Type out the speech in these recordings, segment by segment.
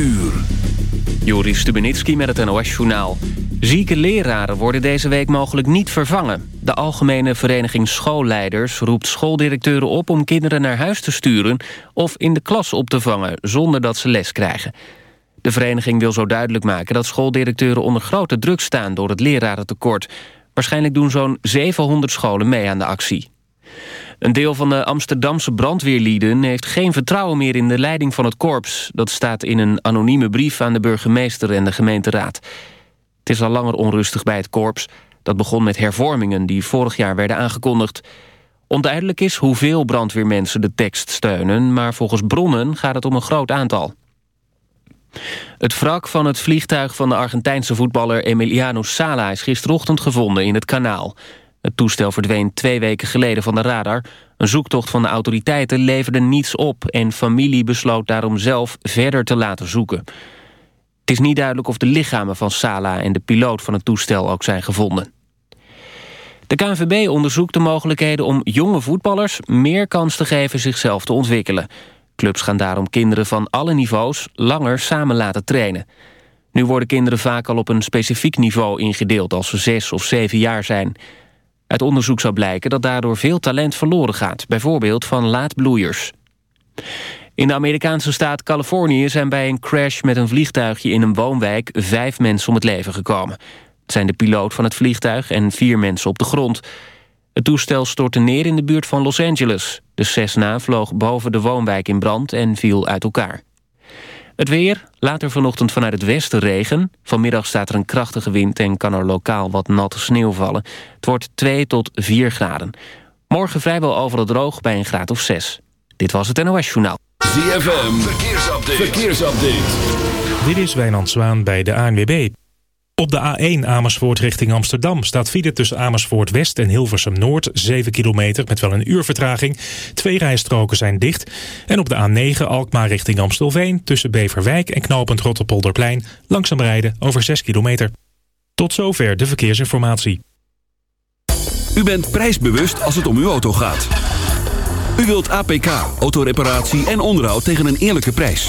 uur. Joris Stubenitski met het NOS-journaal. Zieke leraren worden deze week mogelijk niet vervangen. De Algemene Vereniging Schoolleiders roept schooldirecteuren op... om kinderen naar huis te sturen of in de klas op te vangen... zonder dat ze les krijgen. De vereniging wil zo duidelijk maken dat schooldirecteuren onder grote druk staan... door het lerarentekort. Waarschijnlijk doen zo'n 700 scholen mee aan de actie. Een deel van de Amsterdamse brandweerlieden heeft geen vertrouwen meer in de leiding van het korps. Dat staat in een anonieme brief aan de burgemeester en de gemeenteraad. Het is al langer onrustig bij het korps. Dat begon met hervormingen die vorig jaar werden aangekondigd. Onduidelijk is hoeveel brandweermensen de tekst steunen... maar volgens bronnen gaat het om een groot aantal. Het wrak van het vliegtuig van de Argentijnse voetballer Emiliano Sala... is gisterochtend gevonden in het kanaal. Het toestel verdween twee weken geleden van de radar. Een zoektocht van de autoriteiten leverde niets op... en familie besloot daarom zelf verder te laten zoeken. Het is niet duidelijk of de lichamen van Sala en de piloot van het toestel ook zijn gevonden. De KNVB onderzoekt de mogelijkheden om jonge voetballers... meer kans te geven zichzelf te ontwikkelen. Clubs gaan daarom kinderen van alle niveaus langer samen laten trainen. Nu worden kinderen vaak al op een specifiek niveau ingedeeld... als ze zes of zeven jaar zijn... Uit onderzoek zou blijken dat daardoor veel talent verloren gaat, bijvoorbeeld van laadbloeiers. In de Amerikaanse staat Californië zijn bij een crash met een vliegtuigje in een woonwijk vijf mensen om het leven gekomen. Het zijn de piloot van het vliegtuig en vier mensen op de grond. Het toestel stortte neer in de buurt van Los Angeles. De Cessna vloog boven de woonwijk in brand en viel uit elkaar. Het weer, later vanochtend vanuit het westen regen. Vanmiddag staat er een krachtige wind en kan er lokaal wat natte sneeuw vallen. Het wordt 2 tot 4 graden. Morgen vrijwel overal droog bij een graad of 6. Dit was het NOS Journaal. ZFM, verkeersupdate. verkeersupdate. Dit is Wijnand Zwaan bij de ANWB. Op de A1 Amersfoort richting Amsterdam staat file tussen Amersfoort West en Hilversum Noord 7 kilometer met wel een uur vertraging. Twee rijstroken zijn dicht. En op de A9 Alkmaar richting Amstelveen tussen Beverwijk en knooppunt Rotterpolderplein langzaam rijden over 6 kilometer. Tot zover de verkeersinformatie. U bent prijsbewust als het om uw auto gaat. U wilt APK, autoreparatie en onderhoud tegen een eerlijke prijs.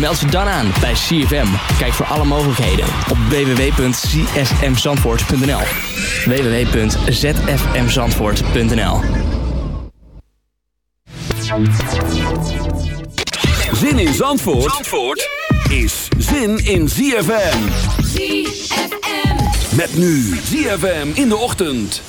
Meld ze dan aan bij CFM. Kijk voor alle mogelijkheden op www.csmzandvoort.nl www.zfmzandvoort.nl Zin in Zandvoort, Zandvoort is zin in ZFM. ZFM. Met nu ZFM in de ochtend.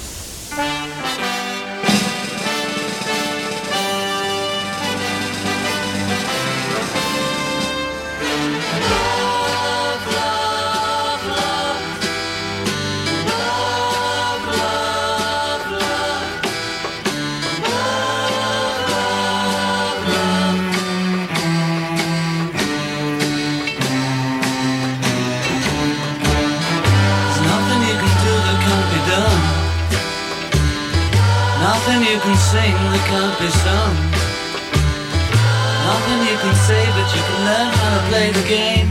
can't be. Nothing you can say, but you can learn how to play the game.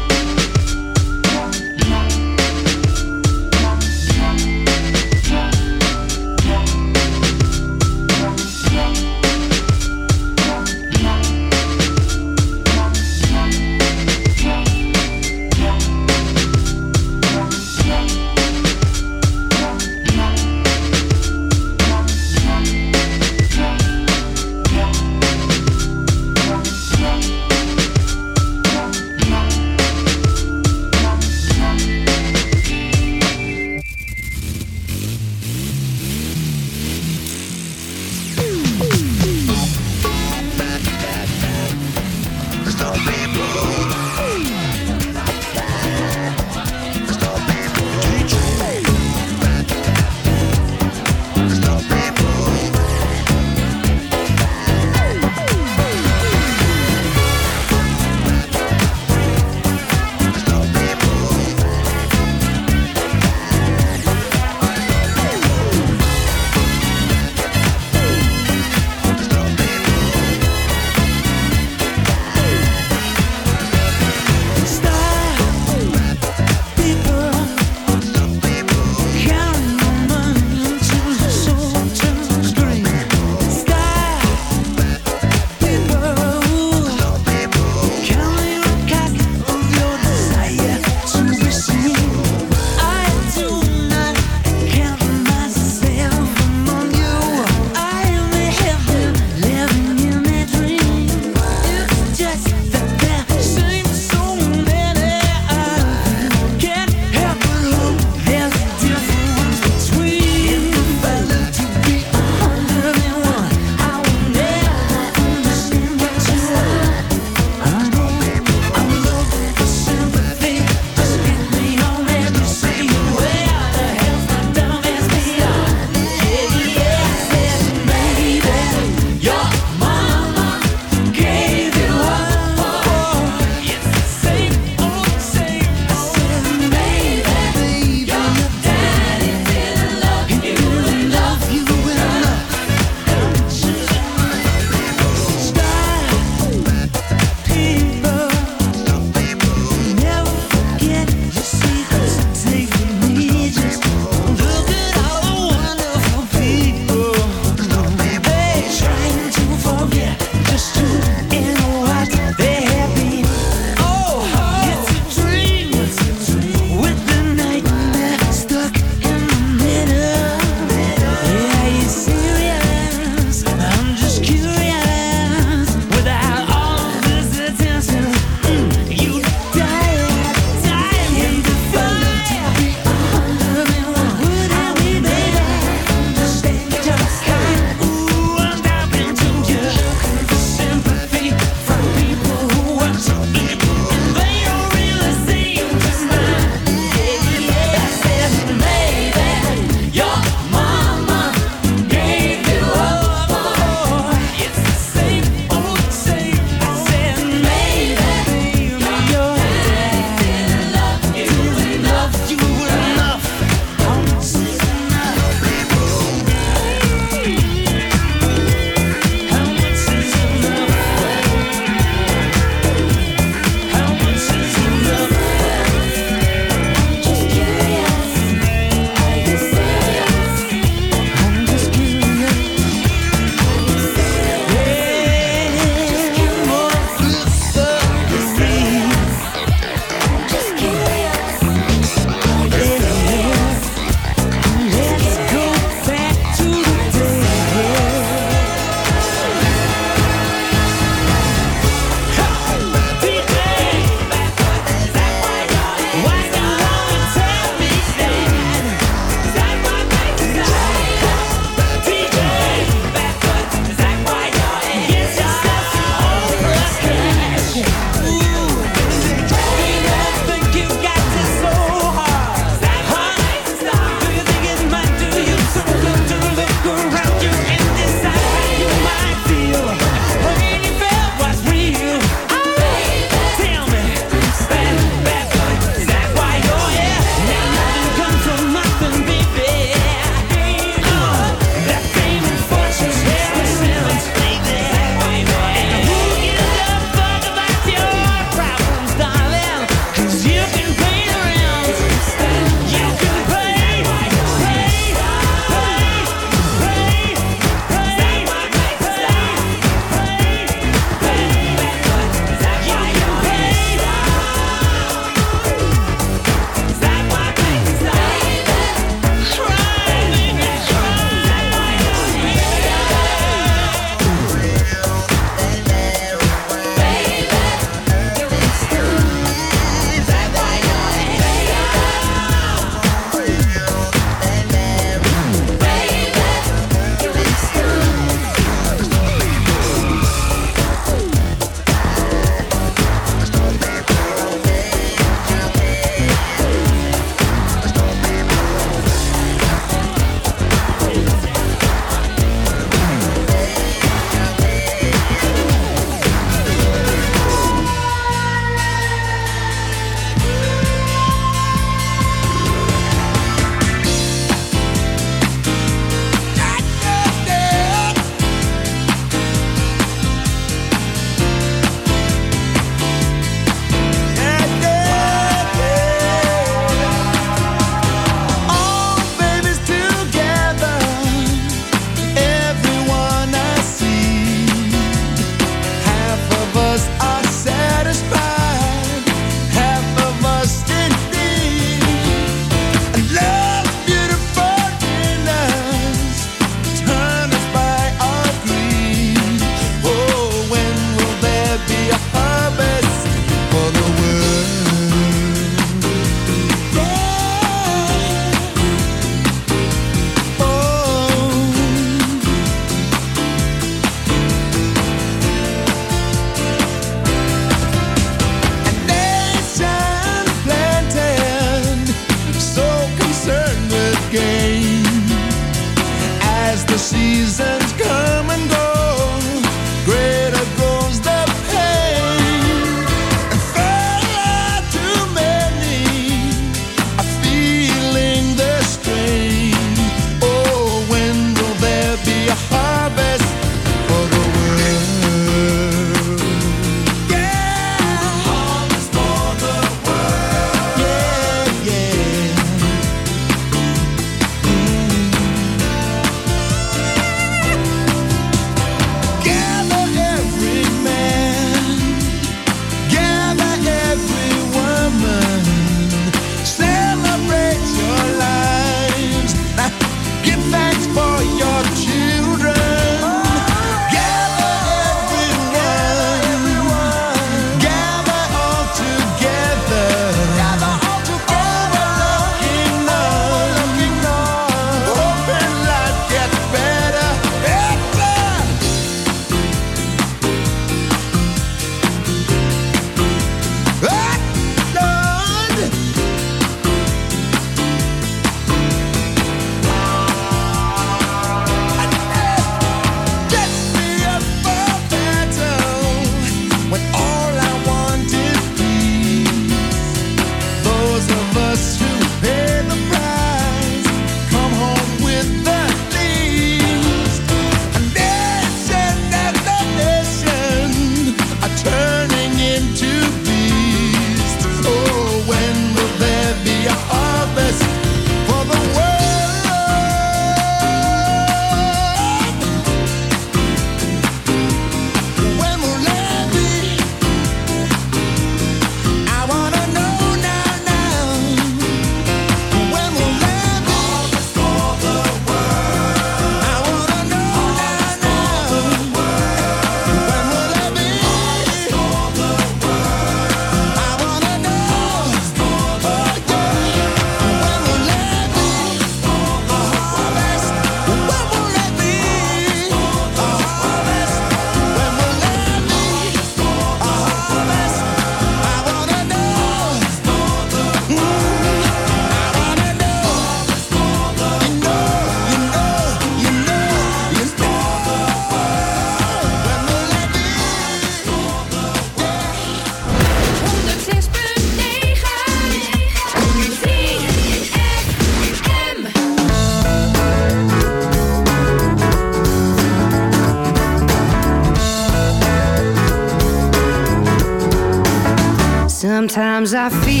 Sometimes I feel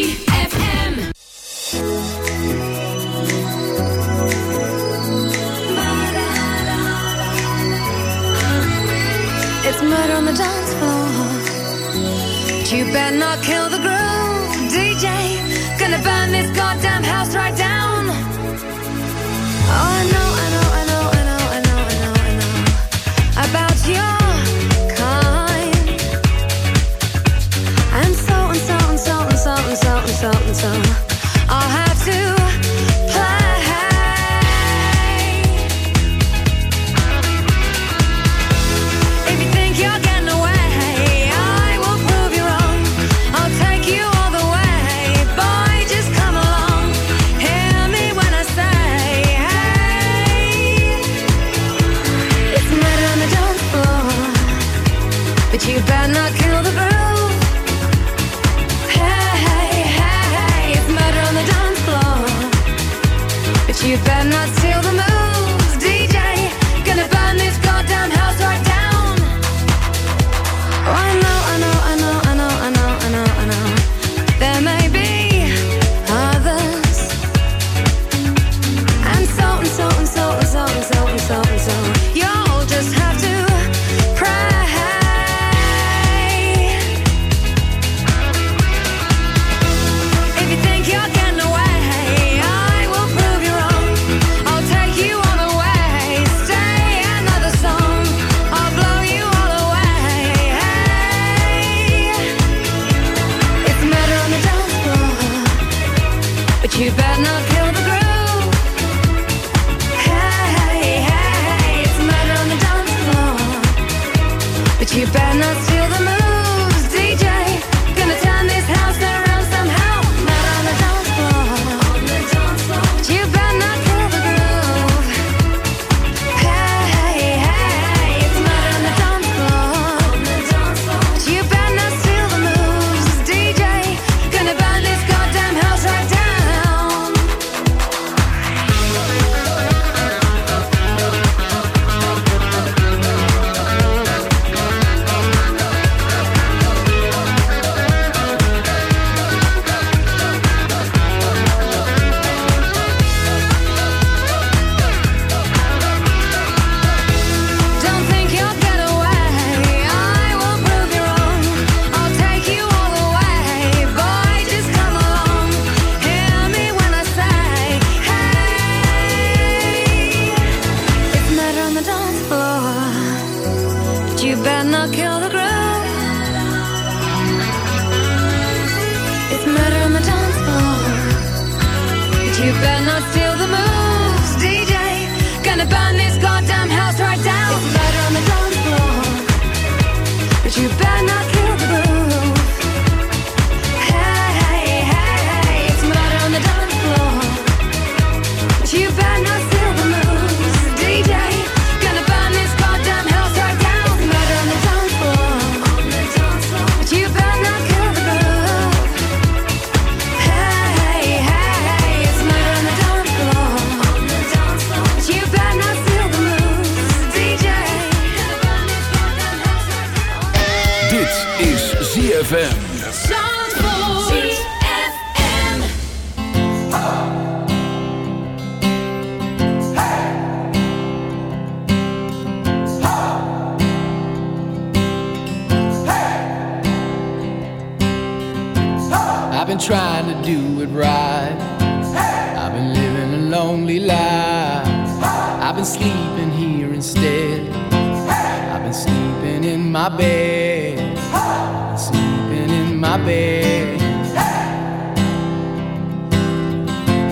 hey! sleeping in my bed. Hey!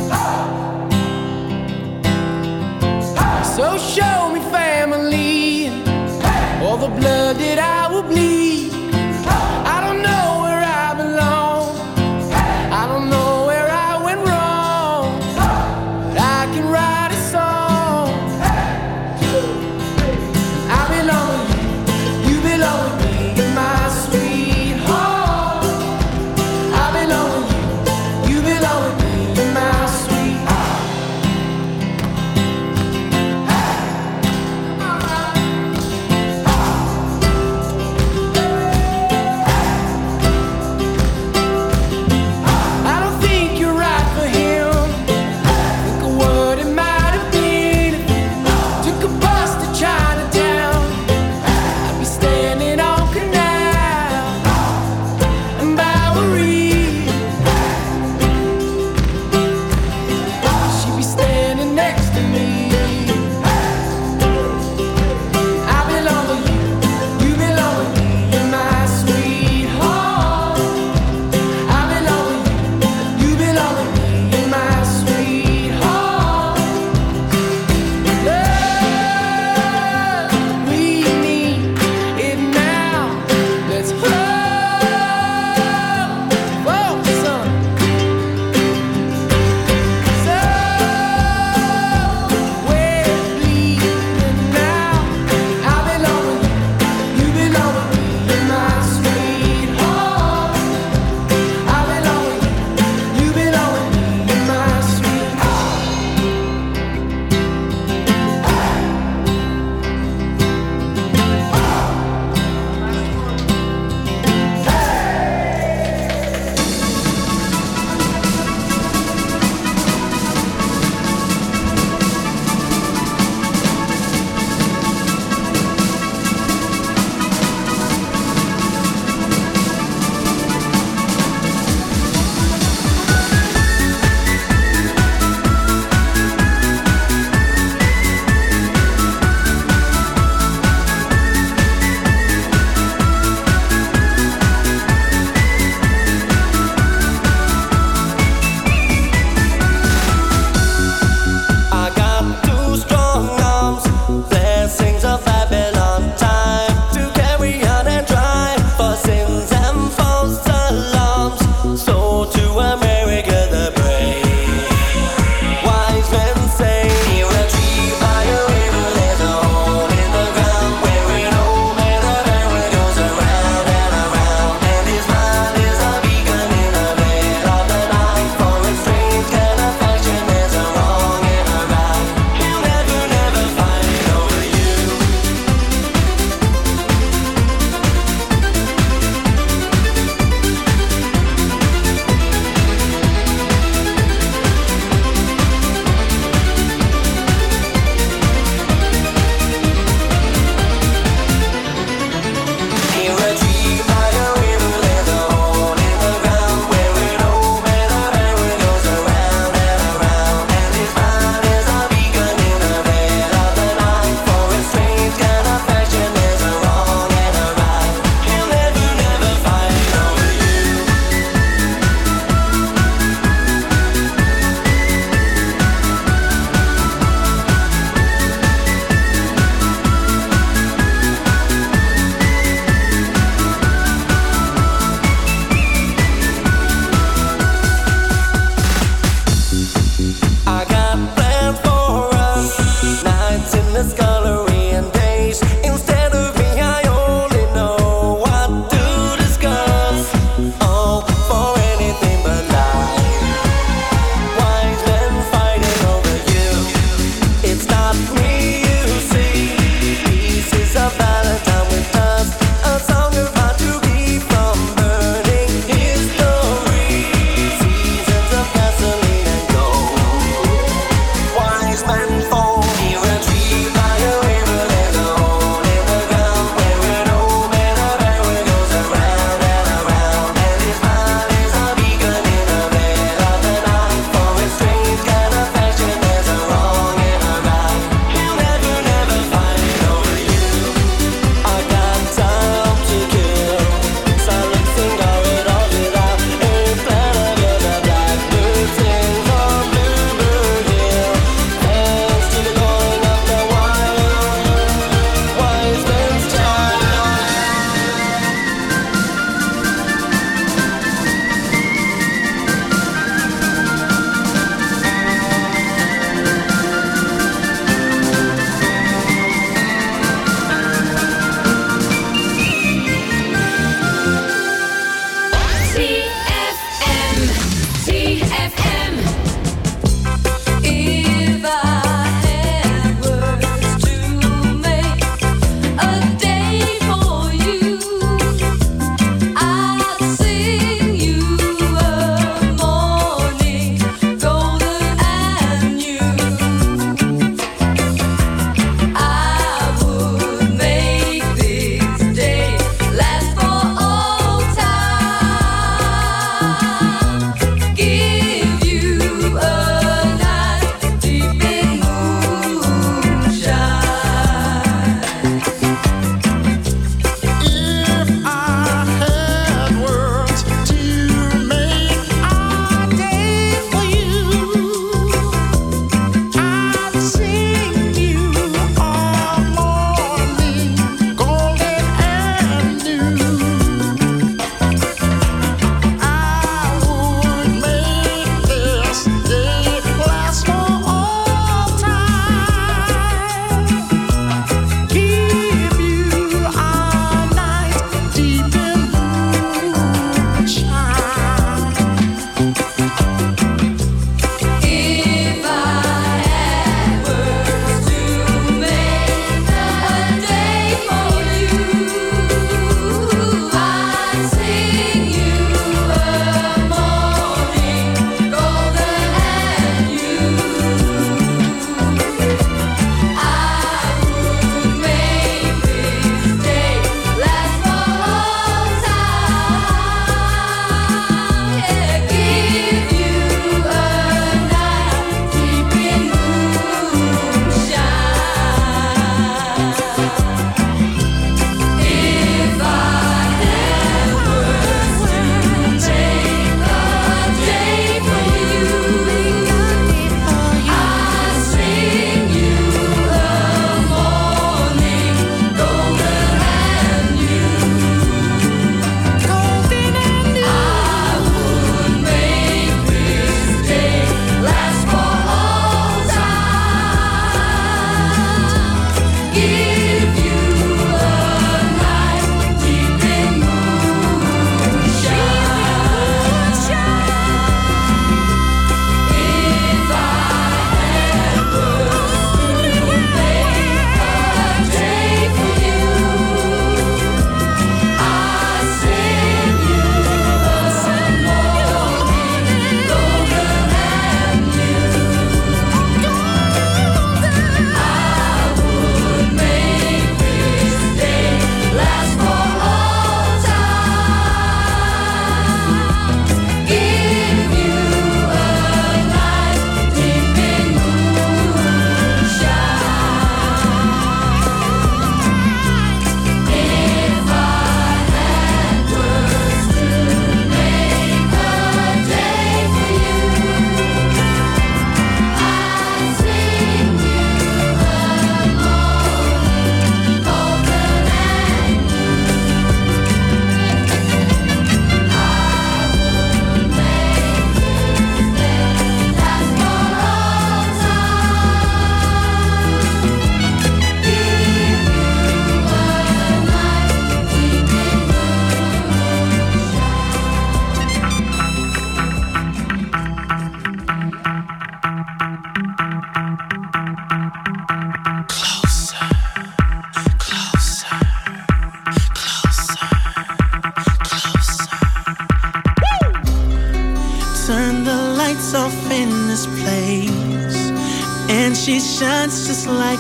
Stop! Stop! So show me family, hey! all the blood that I.